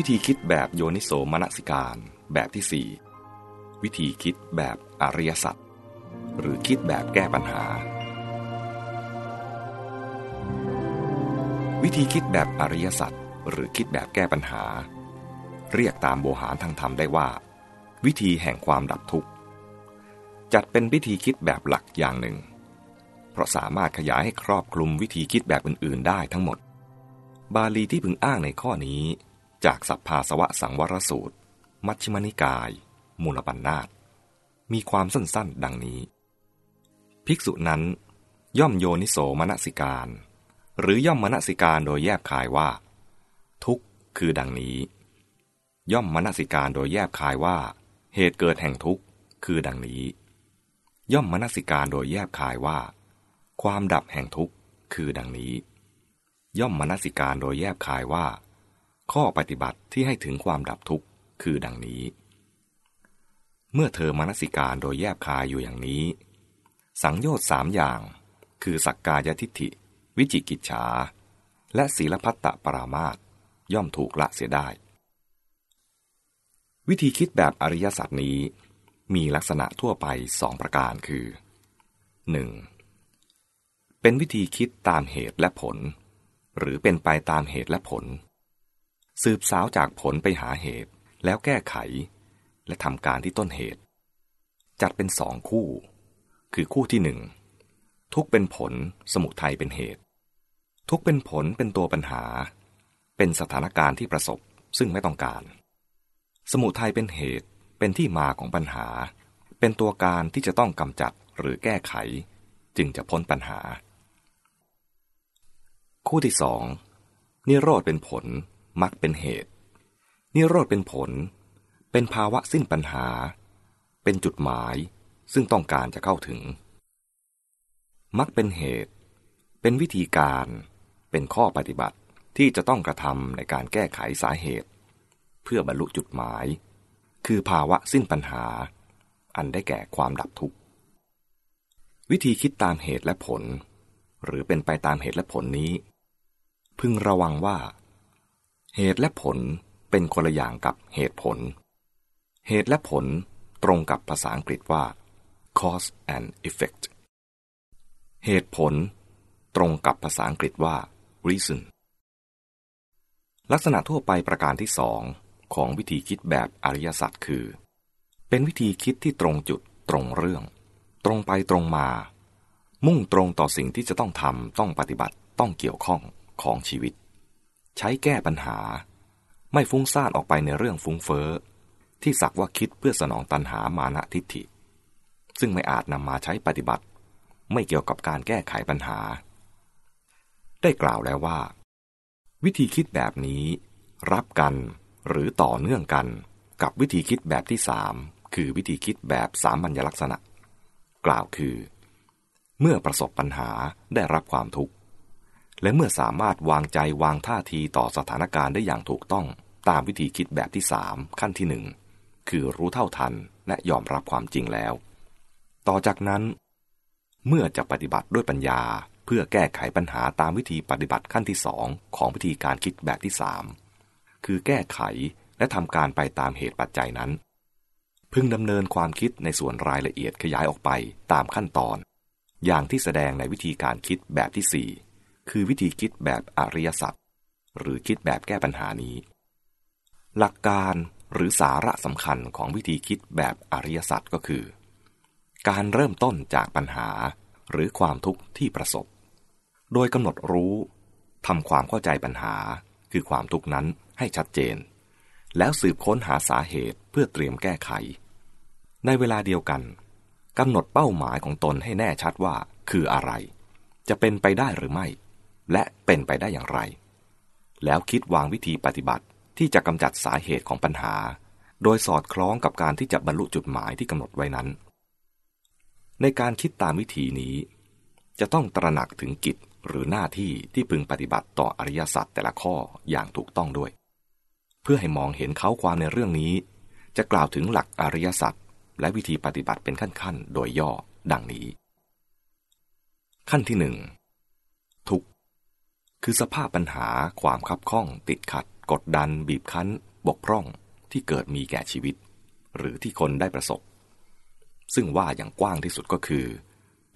วิธีคิดแบบโยนิโสมนสิการแบบที่ 4 วิธีคิดแบบอริยสัจหรือคิดแบบแก้ปัญหา วิธีคิดแบบอริยสัจหรือคิดแบบแก้ปัญหา เรียกตามโบหารทางธรรมได้ว่า วิธีแห่งความดับทุกข์ จัดเป็นวิธีคิดแบบหลักอย่างหนึ่ง เพราะสามารถขยายให้ครอบคลุมวิธีคิดแบบอื่น ๆ ได้ทั้งหมด บาลีที่พึงอ้างในข้อนี้ จากสัพพาสวะสังวรสูตร มัชฌิมนิกาย มูลปัญนาตมีความสั้นๆ ดังนี้ ภิกษุนั้น ย่อมโยนิโสมนสิการ หรือย่อมมนสิการโดยแยบคายว่า ทุกข์คือดังนี้ ย่อมมนสิการโดยแยบคายว่า เหตุเกิดแห่งทุกข์คือดังนี้ ย่อมมนสิการโดยแยบคายว่า ความดับแห่งทุกข์คือดังนี้ ย่อมมนสิการโดยแยบคายว่า ข้อปฏิบัติที่ให้ถึงความดับทุกข์คือดังนี้ เมื่อเธอมนสิการโดยแยบคายอยู่อย่างนี้ สังโยชน์สามอย่าง คือสักกายทิฏฐิ วิจิกิจฉา และศีลพัตตปรามาตย่อมถูกละเสียได้ วิธีคิดแบบอริยสัจนี้ มีลักษณะทั่วไปสองประการคือ 1. เป็นวิธีคิดตามเหตุและผล หรือเป็นไปตามเหตุและผล สืบสาวจากผลไปหาเหตุ แล้วแก้ไข และทำการที่ต้นเหตุ จัดเป็นสองคู่ คือคู่ที่หนึ่งทุกเป็นผลสมุทัยเป็นเหตุ ทุกเป็นผลเป็นตัวปัญหา เป็นสถานการณ์ที่ประสบซึ่งไม่ต้องการ สมุทัยเป็นเหตุเป็นที่มาของปัญหา เป็นตัวการที่จะต้องกำจัดหรือแก้ไข จึงจะพ้นปัญหา คู่ที่สองนิโรธเป็นผล มักเป็นเหตุ นิโรธเป็นผล เป็นภาวะสิ้นปัญหา เป็นจุดหมายซึ่งต้องการจะเข้าถึง มักเป็นเหตุ เป็นวิธีการ เป็นข้อปฏิบัติที่จะต้องกระทำในการแก้ไขสาเหตุ เพื่อบรรลุจุดหมาย คือภาวะสิ้นปัญหา อันได้แก่ความดับทุกข์ วิธีคิดตามเหตุและผล หรือเป็นไปตามเหตุและผลนี้ พึงระวังว่า เหตุและผลเป็นคนละอย่างกับเหตุผล เหตุและผลตรงกับภาษาอังกฤษว่า cause and effect เหตุผลตรงกับภาษาอังกฤษว่า reason ลักษณะทั่วไปประการที่สองของวิธีคิดแบบอริยสัจคือ เป็นวิธีคิดที่ตรงจุดตรงเรื่อง ตรงไปตรงมา มุ่งตรงต่อสิ่งที่จะต้องทำต้องปฏิบัติต้องเกี่ยวข้องของชีวิต ใช้แก้ปัญหา ไม่ฟุ้งซ่านออกไปในเรื่องฟุ้งเฟอ้อ ที่สักว่าคิดเพื่อสนองตันหามานะทิฏฐิ ซึ่งไม่อาจนำมาใช้ปฏิบัติ ไม่เกี่ยวกับการแก้ไขปัญหา ได้กล่าวแล้วว่า วิธีคิดแบบนี้ รับกันหรือต่อเนื่องกันกับวิธีคิดแบบที่สามคือวิธีคิดแบบสามัญลักษณะ กล่าวคือ เมื่อประสบปัญหาได้รับความทุกข์ และเมื่อสามารถวางใจวางท่าทีต่อสถานการณ์ได้อย่างถูกต้อง ตามวิธีคิดแบบที่สามขั้นที่หนึ่งคือรู้เท่าทันและยอมรับความจริงแล้ว ต่อจากนั้น เมื่อจะปฏิบัติด้วยปัญญาเพื่อแก้ไขปัญหาตามวิธีปฏิบัติขั้นที่สองของวิธีการคิดแบบที่สามคือแก้ไขและทำการไปตามเหตุปัจจัยนั้น พึงดำเนินความคิดในส่วนรายละเอียดขยายออกไปตามขั้นตอน อย่างที่แสดงในวิธีการคิดแบบที่สี่ คือวิธีคิดแบบอริยสัจหรือคิดแบบแก้ปัญหานี้ หลักการหรือสาระสำคัญของวิธีคิดแบบอริยสัจก็คือ การเริ่มต้นจากปัญหาหรือความทุกข์ที่ประสบ โดยกำหนดรู้ทำความเข้าใจปัญหาคือความทุกข์นั้นให้ชัดเจน แล้วสืบค้นหาสาเหตุเพื่อเตรียมแก้ไข ในเวลาเดียวกันกำหนดเป้าหมายของตนให้แน่ชัดว่าคืออะไร จะเป็นไปได้หรือไม่ และเป็นไปได้อย่างไร แล้วคิดวางวิธีปฏิบัติที่จะกำจัดสาเหตุของปัญหา โดยสอดคล้องกับการที่จะบรรลุจุดหมายที่กำหนดไว้นั้น ในการคิดตามวิธีนี้ จะต้องตระหนักถึงกิจหรือหน้าที่ที่พึงปฏิบัติต่ออริยสัจแต่ละข้ออย่างถูกต้องด้วย เพื่อให้มองเห็นเขาความในเรื่องนี้ จะกล่าวถึงหลักอริยสัจและวิธีปฏิบัติเป็นขั้นๆ โดยย่อดังนี้ ขั้นที่หนึ่ง คือสภาพปัญหาความคับข้องติดขัด กดดัน บีบคั้น บกพร่องที่เกิดมีแก่ชีวิต หรือที่คนได้ประสบ ซึ่งว่าอย่างกว้างที่สุดก็คือ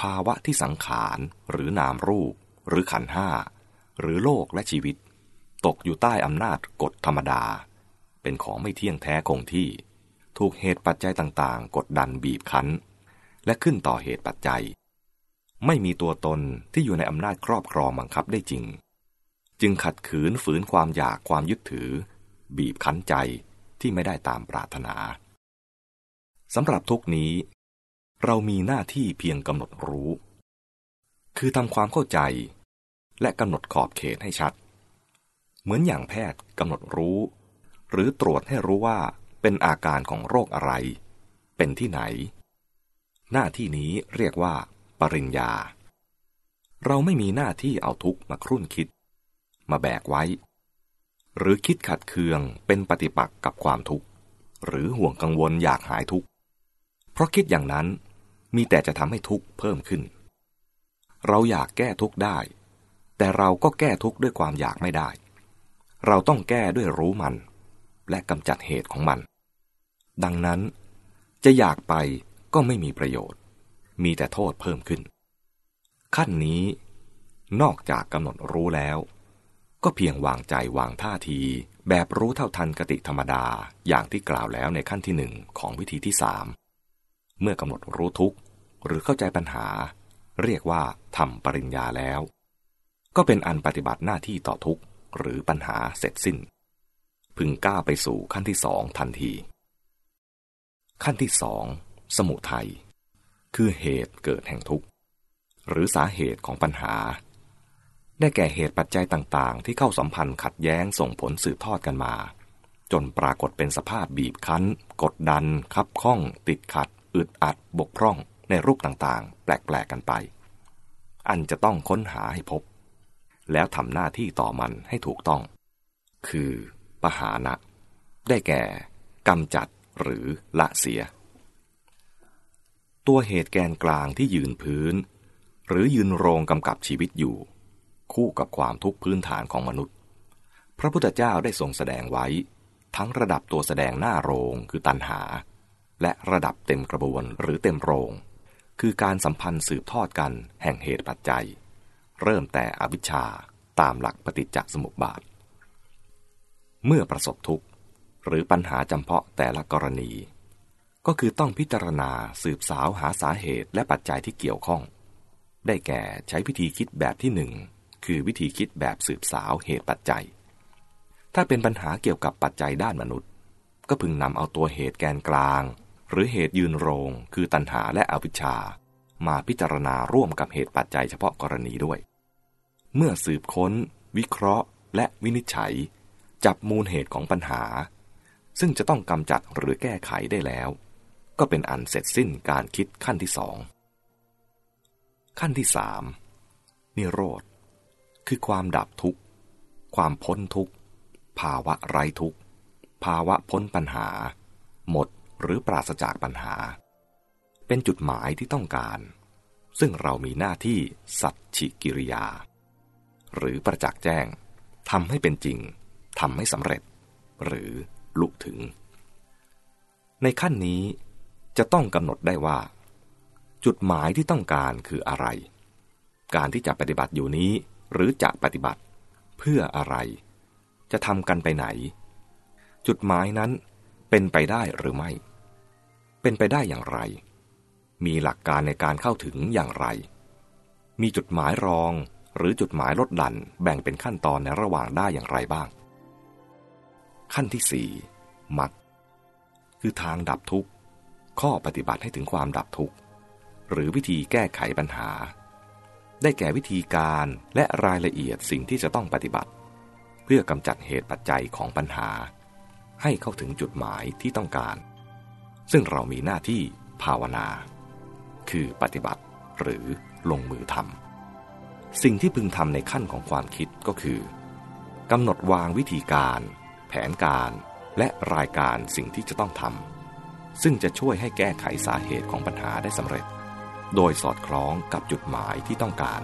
ภาวะที่สังขารหรือนามรูป หรือขันห้า หรือโลกและชีวิต ตกอยู่ใต้อำนาจกฎธรรมดา เป็นของไม่เที่ยงแท้คงที่ ถูกเหตุปัจจัยต่างๆ กดดันบีบคั้น และขึ้นต่อเหตุปัจจัย ไม่มีตัวตนที่อยู่ในอำนาจครอบครองบังคับได้จริง จึงขัดขืนฝืนความอยากความยึดถือ บีบคั้นใจที่ไม่ได้ตามปรารถนาสำหรับทุกนี้ เรามีหน้าที่เพียงกำหนดรู้ คือทำความเข้าใจ และกำหนดขอบเขตให้ชัด เหมือนอย่างแพทย์กำหนดรู้ หรือตรวจให้รู้ว่าเป็นอาการของโรคอะไร เป็นที่ไหน หน้าที่นี้เรียกว่า ปริญญา เราไม่มีหน้าที่เอาทุกข์มาครุ่นคิด มาแบกไว้ หรือคิดขัดเคืองเป็นปฏิปักษ์กับความทุกข์ หรือห่วงกังวลอยากหายทุกข์ เพราะคิดอย่างนั้นมีแต่จะทำให้ทุกข์เพิ่มขึ้น เราอยากแก้ทุกข์ได้ แต่เราก็แก้ทุกข์ด้วยความอยากไม่ได้ เราต้องแก้ด้วยรู้มัน และกำจัดเหตุของมัน ดังนั้น จะอยากไปก็ไม่มีประโยชน์ มีแต่โทษเพิ่มขึ้น ขั้นนี้นอกจากกำหนดรู้แล้ว ก็เพียงวางใจวางท่าที แบบรู้เท่าทันกติธรรมดาอย่างที่กล่าวแล้วในขั้นที่หนึ่งของวิธีที่สามเมื่อกำหนดรู้ทุกข์หรือเข้าใจปัญหา เรียกว่าทำปริญญาแล้ว ก็เป็นอันปฏิบัติหน้าที่ต่อทุกข์หรือปัญหาเสร็จสิ้น พึงก้าวไปสู่ขั้นที่สองทันที ขั้นที่สองสมุทัยคือเหตุเกิดแห่งทุกข์หรือสาเหตุของปัญหา ได้แก่เหตุปัจจัยต่างๆ ที่เข้าสัมพันธ์ขัดแย้งส่งผลสืบทอดกันมา จนปรากฏเป็นสภาพบีบคั้น กดดัน คับข้อง ติดขัด อึดอัด บกพร่อง ในรูปต่างๆ แปลกๆกันไป อันจะต้องค้นหาให้พบ แล้วทำหน้าที่ต่อมันให้ถูกต้อง คือปหานะ ได้แก่กำจัดหรือละเสีย ตัวเหตุแกนกลางที่ยืนพื้น หรือยืนโรงกำกับชีวิตอยู่ คู่กับความทุกข์พื้นฐานของมนุษย์ พระพุทธเจ้าได้ทรงแสดงไว้ ทั้งระดับตัวแสดงหน้าโรงคือตัณหา และระดับเต็มกระบวนหรือเต็มโรง คือการสัมพันธ์สืบทอดกันแห่งเหตุปัจจัย เริ่มแต่อวิชชาตามหลักปฏิจจสมุปบาท เมื่อประสบทุกข์ หรือปัญหาจำเพาะแต่ละกรณี ก็คือต้องพิจารณาสืบสาวหาสาเหตุและปัจจัยที่เกี่ยวข้อง ได้แก่ใช้วิธีคิดแบบที่หนึ่ง คือวิธีคิดแบบสืบสาวเหตุปัจจัย ถ้าเป็นปัญหาเกี่ยวกับปัจจัยด้านมนุษย์ ก็พึงนำเอาตัวเหตุแกนกลาง หรือเหตุยืนโรง คือตัณหาและอวิชชา มาพิจารณาร่วมกับเหตุปัจจัยเฉพาะกรณีด้วย เมื่อสืบค้น วิเคราะห์ และวินิจฉัย จับมูลเหตุของปัญหา ซึ่งจะต้องกำจัดหรือแก้ไขได้แล้ว ก็เป็นอันเสร็จสิ้นการคิดขั้นที่สองขั้นที่สามนิโรธ คือความดับทุกข์ ความพ้นทุกข์ ภาวะไร้ทุกข์ ภาวะพ้นปัญหา หมดหรือปราศจากปัญหา เป็นจุดหมายที่ต้องการ ซึ่งเรามีหน้าที่สัจฉิกิริยา หรือประจักษ์แจ้งทำให้เป็นจริงทำให้สำเร็จ หรือลุถึง ในขั้นนี้จะต้องกำหนดได้ว่า จุดหมายที่ต้องการคืออะไร การที่จะปฏิบัติอยู่นี้ หรือจะปฏิบัติ เพื่ออะไร จะทำกันไปไหน จุดหมายนั้นเป็นไปได้หรือไม่ เป็นไปได้อย่างไร มีหลักการในการเข้าถึงอย่างไร มีจุดหมายรองหรือจุดหมายลดดันแบ่งเป็นขั้นตอนในระหว่างได้อย่างไรบ้าง ขั้นที่สี่มัดคือทางดับทุกข์ ข้อปฏิบัติให้ถึงความดับทุกข์ หรือวิธีแก้ไขปัญหา ได้แก่วิธีการและรายละเอียดสิ่งที่จะต้องปฏิบัติ เพื่อกำจัดเหตุปัจจัยของปัญหา ให้เข้าถึงจุดหมายที่ต้องการ ซึ่งเรามีหน้าที่ภาวนา คือปฏิบัติหรือลงมือทำสิ่งที่พึงทำในขั้นของความคิดก็คือกำหนดวางวิธีการ แผนการและรายการสิ่งที่จะต้องทำซึ่งจะช่วยให้แก้ไขสาเหตุของปัญหาได้สำเร็จ โดยสอดคล้องกับจุดหมายที่ต้องการ